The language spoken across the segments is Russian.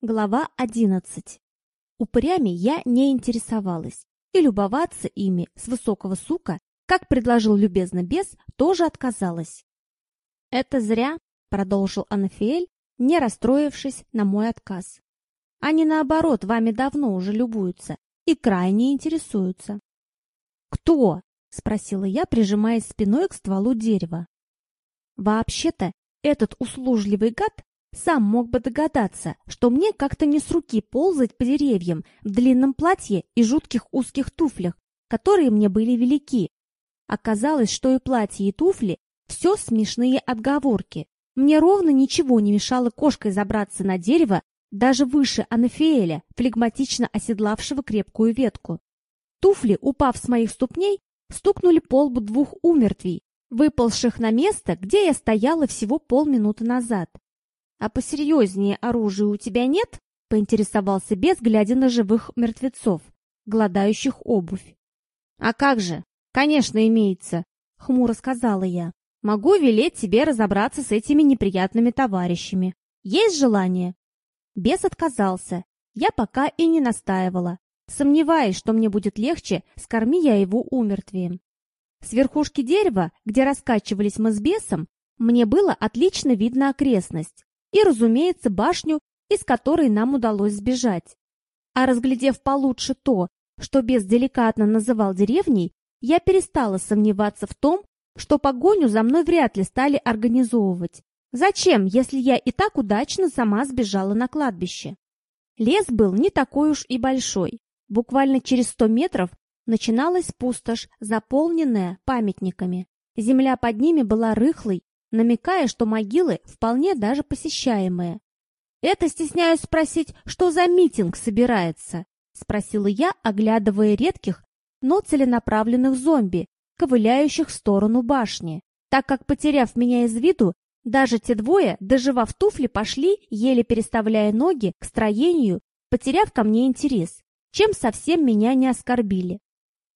Глава 11. Упырями я не интересовалась, и любоваться ими с высокого сука, как предложил любезно бес, тоже отказалась. «Это зря», — продолжил Анафиэль, не расстроившись на мой отказ. «Они, наоборот, вами давно уже любуются и крайне интересуются». «Кто?» — спросила я, прижимаясь спиной к стволу дерева. «Вообще-то, этот услужливый гад сам мог бы догадаться, что мне как-то не с руки ползать по деревьям в длинном платье и жутких узких туфлях, которые мне были велики. Оказалось, что и платье, и туфли – все смешные отговорки. Мне ровно ничего не мешало кошкой забраться на дерево даже выше Анафиэля, флегматично оседлавшего крепкую ветку. Туфли, упав с моих ступней, стукнули по лбу двух умертвий, выползших на место, где я стояла всего полминуты назад. «А посерьезнее оружия у тебя нет?» — поинтересовался бес, глядя на живых мертвецов, гладающих обувь. «А как же? Конечно, имеется!» — хмуро сказала я. «Могу велеть тебе разобраться с этими неприятными товарищами. Есть желание?» Бес отказался. Я пока и не настаивала, сомневаясь, что мне будет легче, скорми я его умертвием. С верхушки дерева, где раскачивались мы с бесом, мне было отлично видно окрестность и, разумеется, башню, из которой нам удалось сбежать. А разглядев получше то, что бес деликатно называл деревней, я перестала сомневаться в том, что погоню за мной вряд ли стали организовывать. Зачем, если я и так удачно сама сбежала на кладбище? Лес был не такой уж и большой. Буквально через сто метров начиналась пустошь, заполненная памятниками. Земля под ними была рыхлой намекая, что могилы вполне даже посещаемые. «Это стесняюсь спросить, что за митинг собирается?» — спросила я, оглядывая редких, но целенаправленных зомби, ковыляющих в сторону башни, так как, потеряв меня из виду, даже те двое, доживав туфли, пошли, еле переставляя ноги, к строению, потеряв ко мне интерес, чем совсем меня не оскорбили.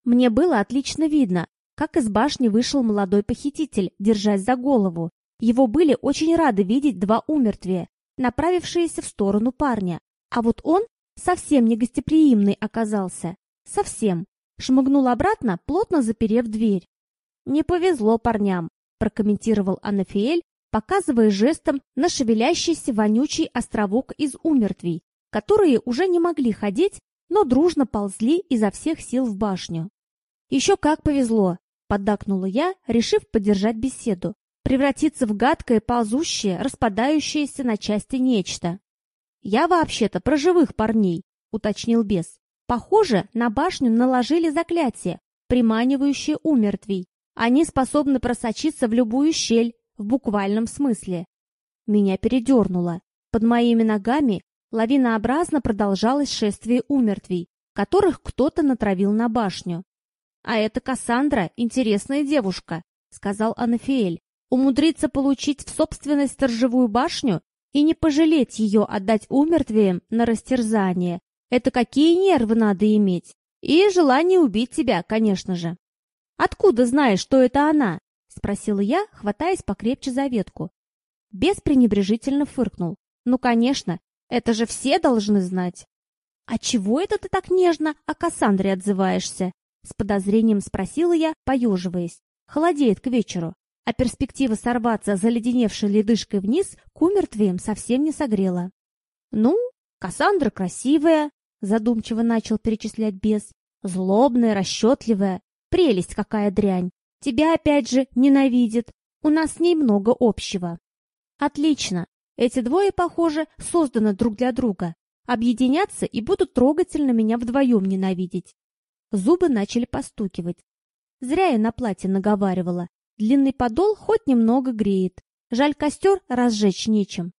Мне было отлично видно, как из башни вышел молодой похититель, держась за голову. Его были очень рады видеть два умертвия, направившиеся в сторону парня. А вот он совсем не гостеприимный оказался. Совсем. Шмыгнул обратно, плотно заперев дверь. «Не повезло парням», – прокомментировал Анафиэль, показывая жестом на шевелящийся вонючий островок из умертвий, которые уже не могли ходить, но дружно ползли изо всех сил в башню. «Еще как повезло!» — поддакнула я, решив поддержать беседу. Превратиться в гадкое, ползущее, распадающееся на части нечто. «Я вообще-то про живых парней», — уточнил бес. «Похоже, на башню наложили заклятие, приманивающее умертвий. Они способны просочиться в любую щель, в буквальном смысле». Меня передернуло. Под моими ногами лавинообразно продолжалось шествие умертвий, которых кто-то натравил на башню. «А это Кассандра, интересная девушка», — сказал Анафиэль. «Умудриться получить в собственность сторожевую башню и не пожалеть ее отдать умертвием на растерзание. Это какие нервы надо иметь? И желание убить тебя, конечно же». «Откуда знаешь, что это она?» — спросила я, хватаясь покрепче за ветку. Бес пренебрежительно фыркнул. «Ну, конечно, это же все должны знать». «А чего это ты так нежно о Кассандре отзываешься?» С подозрением спросила я, поеживаясь. Холодеет к вечеру, а перспектива сорваться заледеневшей ледышкой вниз к умертвиям совсем не согрела. «Ну, Кассандра красивая», — задумчиво начал перечислять бес. «Злобная, расчетливая. Прелесть какая дрянь. Тебя опять же ненавидит. У нас с ней много общего». «Отлично. Эти двое, похоже, созданы друг для друга. Объединятся и будут трогательно меня вдвоем ненавидеть. Зубы начали постукивать. Зря я на платье наговаривала. Длинный подол хоть немного греет. Жаль, костер разжечь нечем.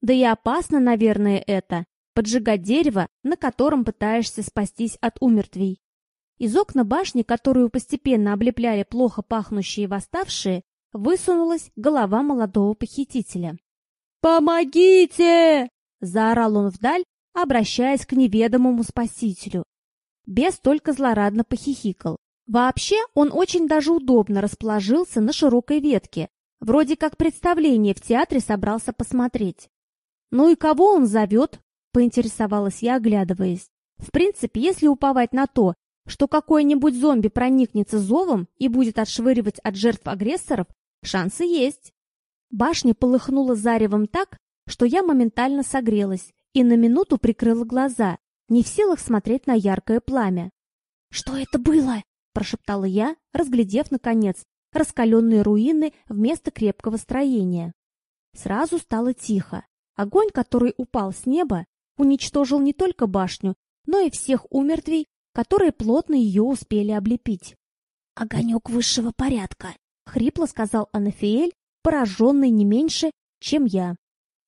Да и опасно, наверное, это — поджигать дерево, на котором пытаешься спастись от умертвий. Из окна башни, которую постепенно облепляли плохо пахнущие восставшие, высунулась голова молодого похитителя. «Помогите!» — заорал он вдаль, обращаясь к неведомому спасителю. Бес только злорадно похихикал. Вообще, он очень даже удобно расположился на широкой ветке, вроде как представление в театре собрался посмотреть. «Ну и кого он зовет?» Поинтересовалась я, оглядываясь. В принципе, если уповать на то, что какой-нибудь зомби проникнется зовом и будет отшвыривать от жертв агрессоров, шансы есть. Башня полыхнула заревом так, что я моментально согрелась и на минуту прикрыла глаза, не в силах смотреть на яркое пламя. «Что это было?» – прошептала я, разглядев, наконец, раскаленные руины вместо крепкого строения. Сразу стало тихо. Огонь, который упал с неба, уничтожил не только башню, но и всех умертвей, которые плотно ее успели облепить. «Огонек высшего порядка», — хрипло сказал Анафиэль, пораженный не меньше, чем я.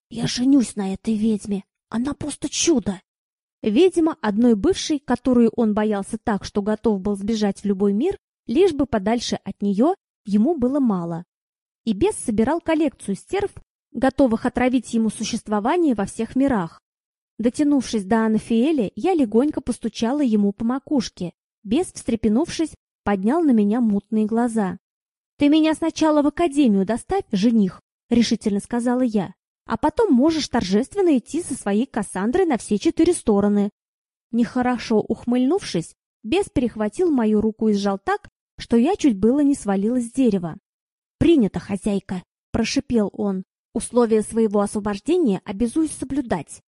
«Я женюсь на этой ведьме. Она просто чудо!» Видимо, одной бывшей, которую он боялся так, что готов был сбежать в любой мир, лишь бы подальше от нее, ему было мало. И бес собирал коллекцию стерв, готовых отравить ему существование во всех мирах. Дотянувшись до Анафиэля, я легонько постучала ему по макушке. Бес, встрепенувшись, поднял на меня мутные глаза. «Ты меня сначала в академию доставь, жених», — решительно сказала я а потом можешь торжественно идти со своей Кассандрой на все четыре стороны. Нехорошо ухмыльнувшись, бес перехватил мою руку и сжал так, что я чуть было не свалилась с дерева. «Принято, хозяйка!» – прошипел он. «Условия своего освобождения обязуюсь соблюдать».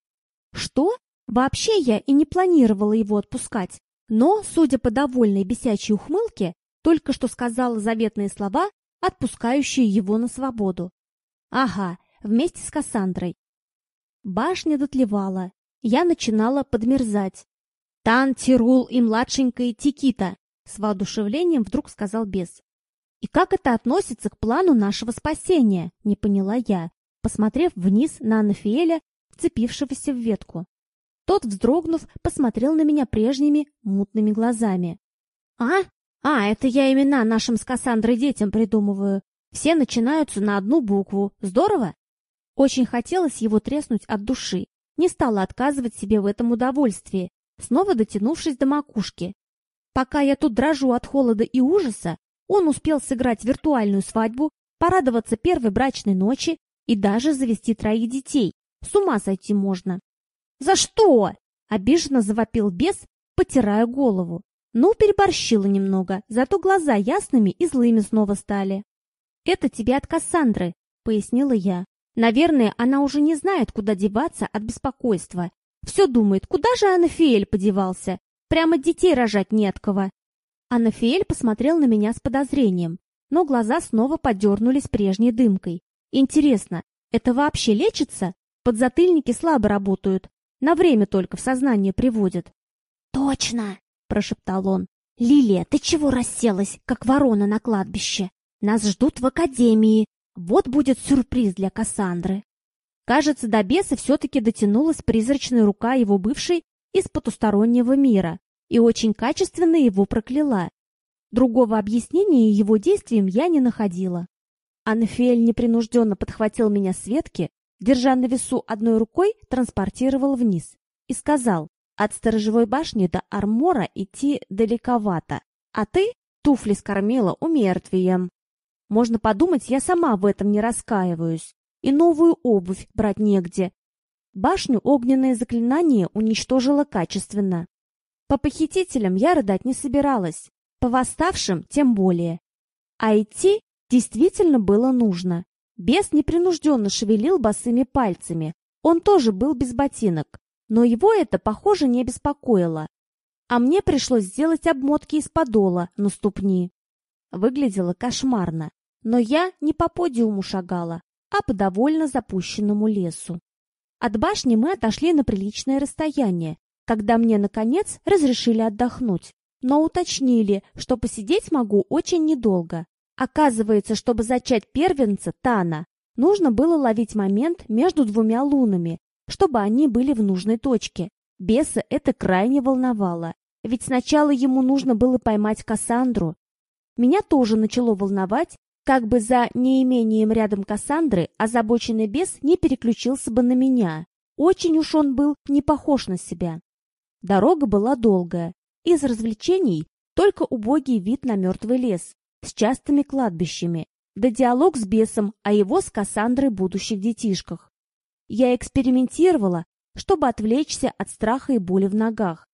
«Что? Вообще я и не планировала его отпускать. Но, судя по довольной бесячей ухмылке, только что сказала заветные слова, отпускающие его на свободу. Ага, вместе с Кассандрой. Башня дотлевала. Я начинала подмерзать. «Тан, Тирул и младшенькая Тикита!» С воодушевлением вдруг сказал бес. «И как это относится к плану нашего спасения?» Не поняла я, посмотрев вниз на Анафиэля, вцепившегося в ветку. Тот, вздрогнув, посмотрел на меня прежними мутными глазами. «А? А, это я имена нашим с Кассандрой детям придумываю. Все начинаются на одну букву. Здорово?» Очень хотелось его треснуть от души. Не стала отказывать себе в этом удовольствии, снова дотянувшись до макушки. Пока я тут дрожу от холода и ужаса, он успел сыграть виртуальную свадьбу, порадоваться первой брачной ночи и даже завести троих детей. С ума сойти можно. «За что?» — обиженно завопил бес, потирая голову. Ну, переборщила немного, зато глаза ясными и злыми снова стали. «Это тебе от Кассандры», — пояснила я. Наверное, она уже не знает, куда деваться от беспокойства. Все думает, куда же Анафиэль подевался? Прямо детей рожать не от кого. Анафиэль посмотрел на меня с подозрением, но глаза снова подернулись прежней дымкой. Интересно, это вообще лечится? Подзатыльники слабо работают, на время только в сознание приводят. «Точно!» – прошептал он. «Лилия, ты чего расселась, как ворона на кладбище? Нас ждут в академии, вот будет сюрприз для Кассандры. Кажется, до беса все-таки дотянулась призрачная рука его бывшей из потустороннего мира и очень качественно его прокляла. Другого объяснения его действиям я не находила. Анфель непринужденно подхватил меня с ветки, держа на весу одной рукой, транспортировал вниз и сказал, от сторожевой башни до армора идти далековато, а ты туфли скормила умертвием. Можно подумать, я сама в этом не раскаиваюсь. И новую обувь брать негде. Башню огненное заклинание уничтожило качественно. По похитителям я рыдать не собиралась, по восставшим тем более. А идти действительно было нужно. Бес непринужденно шевелил босыми пальцами. Он тоже был без ботинок, но его это, похоже, не беспокоило. А мне пришлось сделать обмотки из подола на ступни. Выглядело кошмарно, но я не по подиуму шагала, а по довольно запущенному лесу. От башни мы отошли на приличное расстояние, когда мне, наконец, разрешили отдохнуть, но уточнили, что посидеть могу очень недолго. Оказывается, чтобы зачать первенца Тана, нужно было ловить момент между двумя лунами, чтобы они были в нужной точке. Беса это крайне волновало, ведь сначала ему нужно было поймать Кассандру, меня тоже начало волновать, как бы за неимением рядом Кассандры озабоченный бес не переключился бы на меня. Очень уж он был не похож на себя. Дорога была долгая. Из развлечений только убогий вид на мертвый лес с частыми кладбищами, да диалог с бесом о его с Кассандрой будущих детишках. Я экспериментировала, чтобы отвлечься от страха и боли в ногах.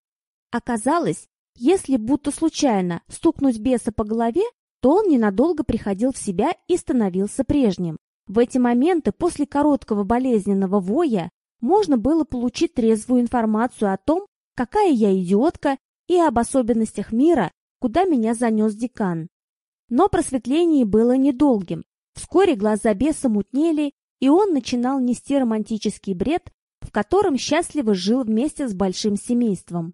Оказалось, если будто случайно стукнуть беса по голове, то он ненадолго приходил в себя и становился прежним. В эти моменты после короткого болезненного воя можно было получить трезвую информацию о том, какая я идиотка и об особенностях мира, куда меня занес декан. Но просветление было недолгим. Вскоре глаза беса мутнели, и он начинал нести романтический бред, в котором счастливо жил вместе с большим семейством.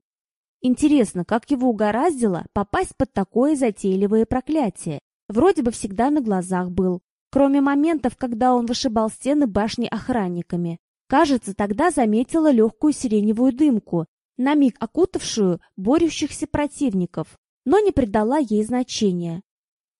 Интересно, как его угораздило попасть под такое затейливое проклятие? Вроде бы всегда на глазах был, кроме моментов, когда он вышибал стены башни охранниками. Кажется, тогда заметила легкую сиреневую дымку, на миг окутавшую борющихся противников, но не придала ей значения.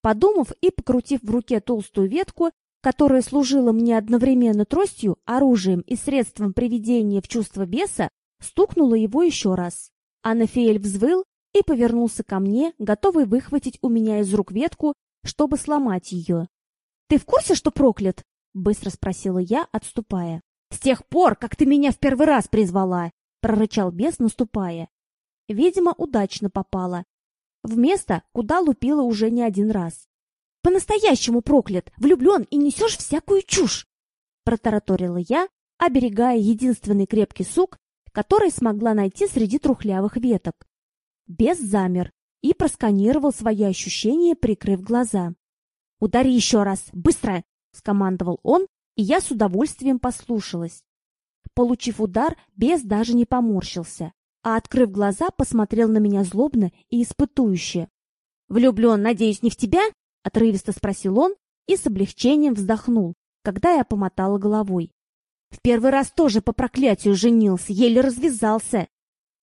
Подумав и покрутив в руке толстую ветку, которая служила мне одновременно тростью, оружием и средством приведения в чувство беса, стукнула его еще раз. Анафиэль взвыл и повернулся ко мне, готовый выхватить у меня из рук ветку, чтобы сломать ее. «Ты в курсе, что проклят?» — быстро спросила я, отступая. «С тех пор, как ты меня в первый раз призвала!» — прорычал бес, наступая. Видимо, удачно попала. В место, куда лупила уже не один раз. «По-настоящему проклят, влюблен и несешь всякую чушь!» Протараторила я, оберегая единственный крепкий сук, который смогла найти среди трухлявых веток. Бес замер и просканировал свои ощущения, прикрыв глаза. «Удари еще раз! Быстро!» — скомандовал он, и я с удовольствием послушалась. Получив удар, бес даже не поморщился, а, открыв глаза, посмотрел на меня злобно и испытующе. «Влюблен, надеюсь, не в тебя?» — отрывисто спросил он и с облегчением вздохнул, когда я помотала головой. В первый раз тоже по проклятию женился, еле развязался.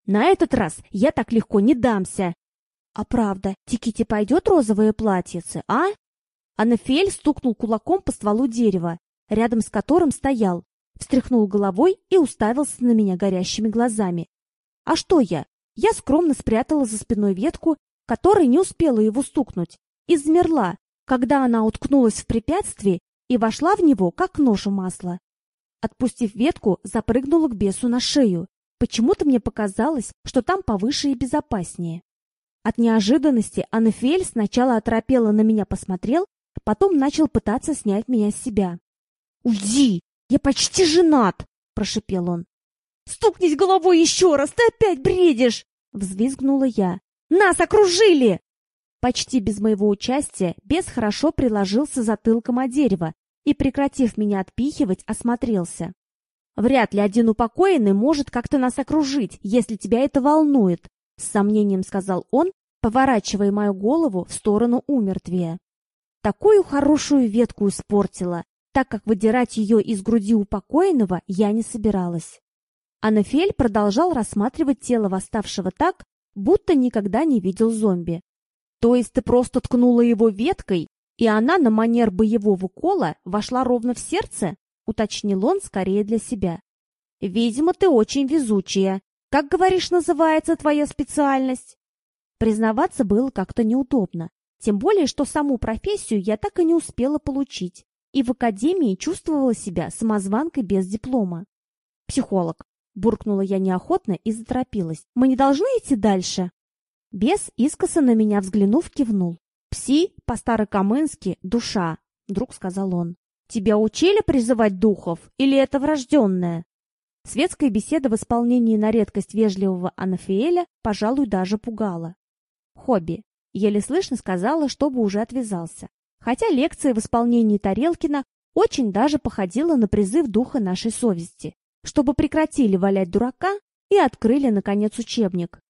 На этот раз я так легко не дамся. А правда, Тикити пойдет розовое платьице, а? Анафель стукнул кулаком по стволу дерева, рядом с которым стоял, встряхнул головой и уставился на меня горящими глазами. А что я? Я скромно спрятала за спиной ветку, которая не успела его стукнуть, и замерла, когда она уткнулась в препятствие и вошла в него, как нож в масло. Отпустив ветку, запрыгнула к бесу на шею. Почему-то мне показалось, что там повыше и безопаснее. От неожиданности Анафель сначала оторопело на меня посмотрел, потом начал пытаться снять меня с себя. «Уйди! Я почти женат!» — прошипел он. «Стукнись головой еще раз! Ты опять бредишь!» — взвизгнула я. «Нас окружили!» Почти без моего участия бес хорошо приложился затылком о дерево и, прекратив меня отпихивать, осмотрелся. «Вряд ли один упокоенный может как-то нас окружить, если тебя это волнует», — с сомнением сказал он, поворачивая мою голову в сторону умертвия. Такую хорошую ветку испортила, так как выдирать ее из груди упокоенного я не собиралась. Анафель продолжал рассматривать тело восставшего так, будто никогда не видел зомби. «То есть ты просто ткнула его веткой и она на манер боевого кола вошла ровно в сердце, уточнил он скорее для себя. Видимо, ты очень везучая. Как говоришь, называется твоя специальность? Признаваться было как-то неудобно, тем более, что саму профессию я так и не успела получить, и в академии чувствовала себя самозванкой без диплома. Психолог. Буркнула я неохотно и заторопилась. Мы не должны идти дальше? Бес, искоса на меня взглянув, кивнул. «Пси, по-старокамынски, душа», — вдруг сказал он. «Тебя учили призывать духов, или это врожденное?» Светская беседа в исполнении на редкость вежливого Анафиэля, пожалуй, даже пугала. Хобби. Еле слышно сказала, чтобы уже отвязался. Хотя лекция в исполнении Тарелкина очень даже походила на призыв духа нашей совести, чтобы прекратили валять дурака и открыли, наконец, учебник.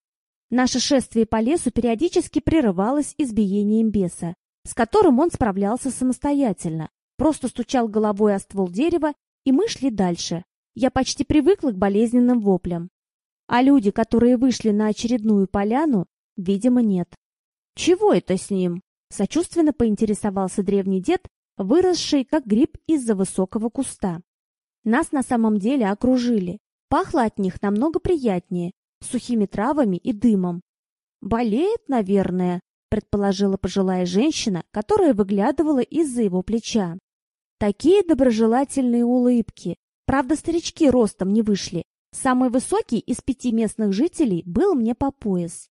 Наше шествие по лесу периодически прерывалось избиением беса, с которым он справлялся самостоятельно, просто стучал головой о ствол дерева, и мы шли дальше. Я почти привыкла к болезненным воплям. А люди, которые вышли на очередную поляну, видимо, нет. «Чего это с ним?» — сочувственно поинтересовался древний дед, выросший как гриб из-за высокого куста. Нас на самом деле окружили. Пахло от них намного приятнее, сухими травами и дымом. «Болеет, наверное», — предположила пожилая женщина, которая выглядывала из-за его плеча. Такие доброжелательные улыбки. Правда, старички ростом не вышли. Самый высокий из пяти местных жителей был мне по пояс.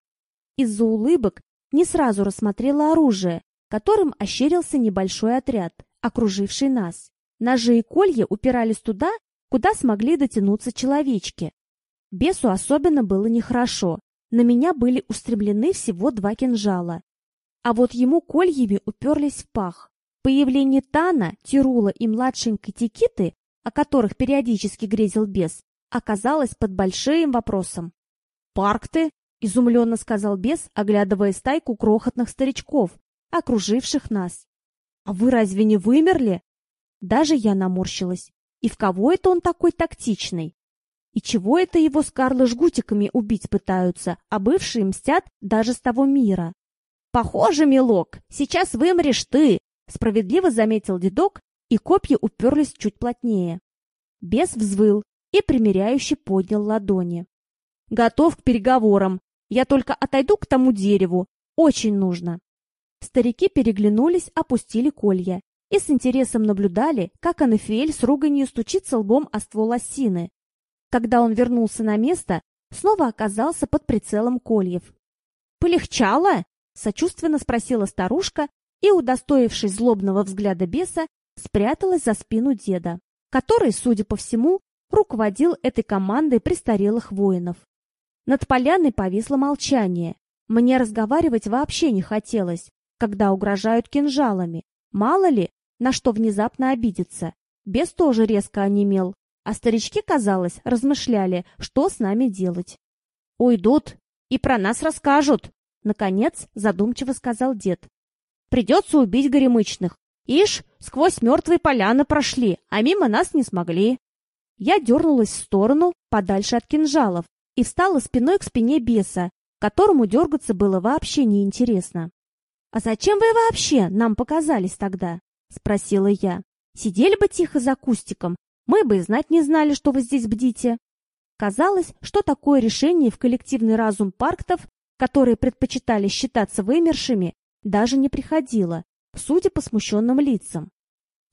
Из-за улыбок не сразу рассмотрела оружие, которым ощерился небольшой отряд, окруживший нас. Ножи и колья упирались туда, куда смогли дотянуться человечки. Бесу особенно было нехорошо. На меня были устремлены всего два кинжала. А вот ему кольями уперлись в пах. Появление Тана, Тирула и младшенькой Тикиты, о которых периодически грезил бес, оказалось под большим вопросом. «Парк ты!» — изумленно сказал бес, оглядывая стайку крохотных старичков, окруживших нас. «А вы разве не вымерли?» Даже я наморщилась. И в кого это он такой тактичный? И чего это его с Карло жгутиками убить пытаются, а бывшие мстят даже с того мира? Похоже, милок, сейчас вымрешь ты, справедливо заметил дедок, и копья уперлись чуть плотнее. Бес взвыл и примиряюще поднял ладони. Готов к переговорам. Я только отойду к тому дереву. Очень нужно. Старики переглянулись, опустили колья и с интересом наблюдали, как Анафиэль с руганью стучится лбом о ствол осины. Когда он вернулся на место, снова оказался под прицелом кольев. «Полегчало?» — сочувственно спросила старушка и, удостоившись злобного взгляда беса, спряталась за спину деда, который, судя по всему, руководил этой командой престарелых воинов. Над поляной повисло молчание. Мне разговаривать вообще не хотелось, когда угрожают кинжалами. Мало ли, на что внезапно обидеться. Бес тоже резко онемел, а старички, казалось, размышляли, что с нами делать. «Уйдут и про нас расскажут», — наконец задумчиво сказал дед. «Придется убить горемычных. Ишь, сквозь мертвые поляны прошли, а мимо нас не смогли». Я дернулась в сторону, подальше от кинжалов, и встала спиной к спине беса, которому дергаться было вообще неинтересно. «А зачем вы вообще нам показались тогда?» — спросила я. «Сидели бы тихо за кустиком, мы бы и знать не знали, что вы здесь бдите». Казалось, что такое решение в коллективный разум парктов, которые предпочитали считаться вымершими, даже не приходило, судя по смущенным лицам.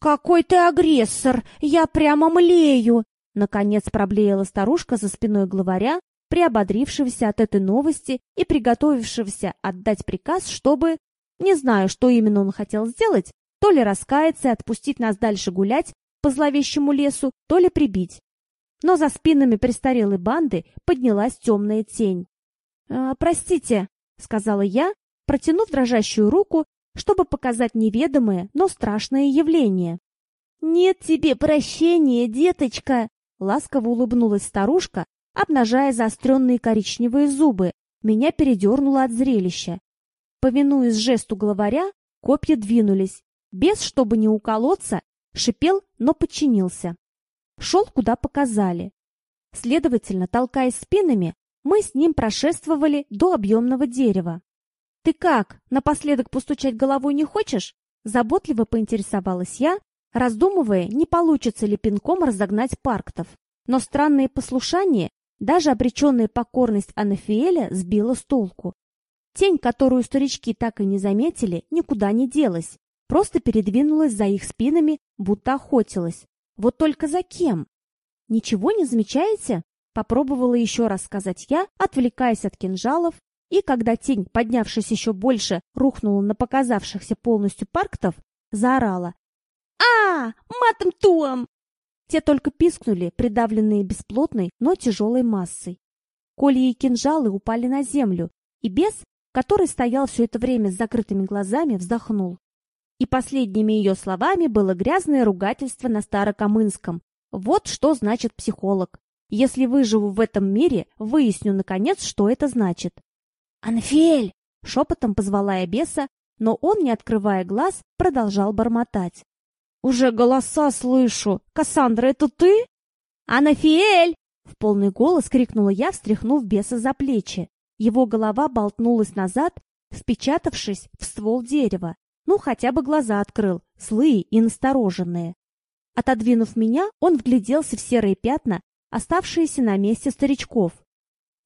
«Какой ты агрессор! Я прямо млею!» Наконец проблеяла старушка за спиной главаря, приободрившегося от этой новости и приготовившегося отдать приказ, чтобы не знаю, что именно он хотел сделать, то ли раскаяться и отпустить нас дальше гулять по зловещему лесу, то ли прибить. Но за спинами престарелой банды поднялась темная тень. «Э, «Простите», — сказала я, протянув дрожащую руку, чтобы показать неведомое, но страшное явление. «Нет тебе прощения, деточка!» — ласково улыбнулась старушка, обнажая заостренные коричневые зубы. Меня передернуло от зрелища. Повинуясь жесту главаря, копья двинулись. Без, чтобы не уколоться, шипел, но подчинился. Шел, куда показали. Следовательно, толкаясь спинами, мы с ним прошествовали до объемного дерева. «Ты как, напоследок постучать головой не хочешь?» Заботливо поинтересовалась я, раздумывая, не получится ли пинком разогнать парктов. Но странное послушание, даже обреченная покорность Анафиэля сбила с толку. Тень, которую старички так и не заметили, никуда не делась, просто передвинулась за их спинами, будто охотилась. Вот только за кем? Ничего не замечаете? Попробовала еще раз сказать я, отвлекаясь от кинжалов, и когда тень, поднявшись еще больше, рухнула на показавшихся полностью парктов, заорала. «А, матом туам!» Те только пискнули, придавленные бесплотной, но тяжелой массой. Коли и кинжалы упали на землю, и бес, который стоял все это время с закрытыми глазами, вздохнул. И последними ее словами было грязное ругательство на старокамынском. Вот что значит психолог. Если выживу в этом мире, выясню, наконец, что это значит. «Анфель!» — шепотом позвала я беса, но он, не открывая глаз, продолжал бормотать. «Уже голоса слышу! Кассандра, это ты?» «Анафиэль!» — в полный голос крикнула я, встряхнув беса за плечи. Его голова болтнулась назад, впечатавшись в ствол дерева. Ну, хотя бы глаза открыл, злые и настороженные. Отодвинув меня, он вгляделся в серые пятна, оставшиеся на месте старичков.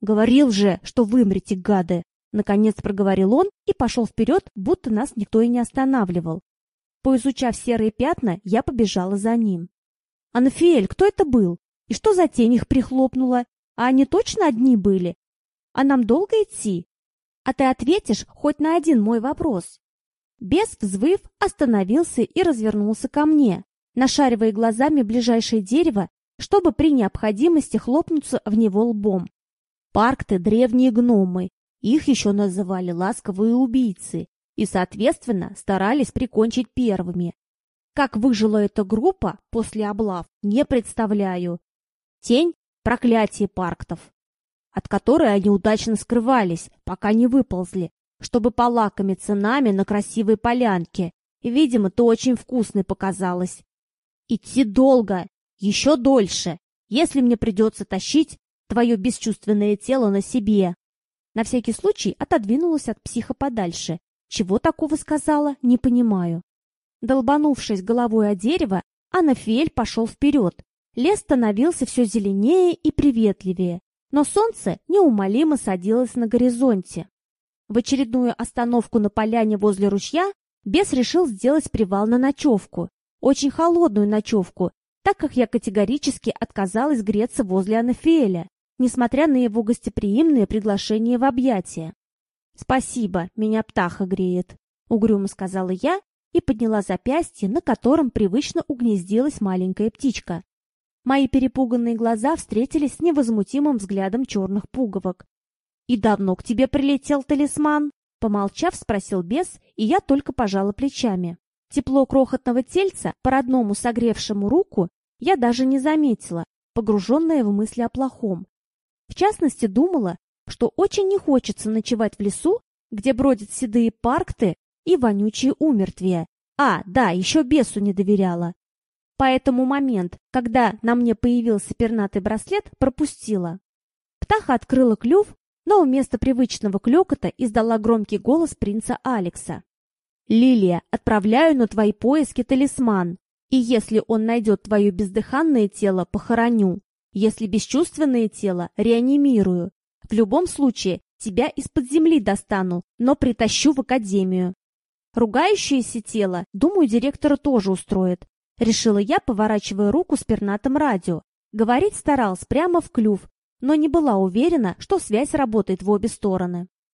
«Говорил же, что вымрете, гады!» Наконец проговорил он и пошел вперед, будто нас никто и не останавливал. Поизучав серые пятна, я побежала за ним. «Анафиэль, кто это был? И что за тень их прихлопнула? А они точно одни были? А нам долго идти? А ты ответишь хоть на один мой вопрос. Бес, взвыв, остановился и развернулся ко мне, нашаривая глазами ближайшее дерево, чтобы при необходимости хлопнуться в него лбом. Парк-то древние гномы, их еще называли ласковые убийцы, и, соответственно, старались прикончить первыми. Как выжила эта группа после облав, не представляю. Тень – проклятие парктов, от которой они удачно скрывались, пока не выползли, чтобы полакомиться нами на красивой полянке. Видимо, то очень вкусной показалось. Идти долго, еще дольше, если мне придется тащить твое бесчувственное тело на себе. На всякий случай отодвинулась от психа подальше. Чего такого сказала, не понимаю. Долбанувшись головой о дерево, Анафиэль пошел вперед. Лес становился все зеленее и приветливее, но солнце неумолимо садилось на горизонте. В очередную остановку на поляне возле ручья бес решил сделать привал на ночевку. Очень холодную ночевку, так как я категорически отказалась греться возле Анафиэля, несмотря на его гостеприимное приглашение в объятия. «Спасибо, меня птаха греет», — угрюмо сказала я и подняла запястье, на котором привычно угнездилась маленькая птичка. Мои перепуганные глаза встретились с невозмутимым взглядом черных пуговок. «И давно к тебе прилетел талисман?» Помолчав, спросил бес, и я только пожала плечами. Тепло крохотного тельца, по-родному согревшему руку, я даже не заметила, погруженная в мысли о плохом. В частности, думала, что очень не хочется ночевать в лесу, где бродят седые паркты и вонючие умертвия. А, да, еще бесу не доверяла. Поэтому момент, когда на мне появился пернатый браслет, пропустила. Птаха открыла клюв но вместо привычного клёкота издала громкий голос принца Алекса. «Лилия, отправляю на твои поиски талисман, и если он найдет твое бездыханное тело, похороню. Если бесчувственное тело, реанимирую. В любом случае, тебя из-под земли достану, но притащу в академию. Ругающееся тело, думаю, директора тоже устроит. Решила я, поворачивая руку с пернатым радио. Говорить старался прямо в клюв, но не была уверена, что связь работает в обе стороны.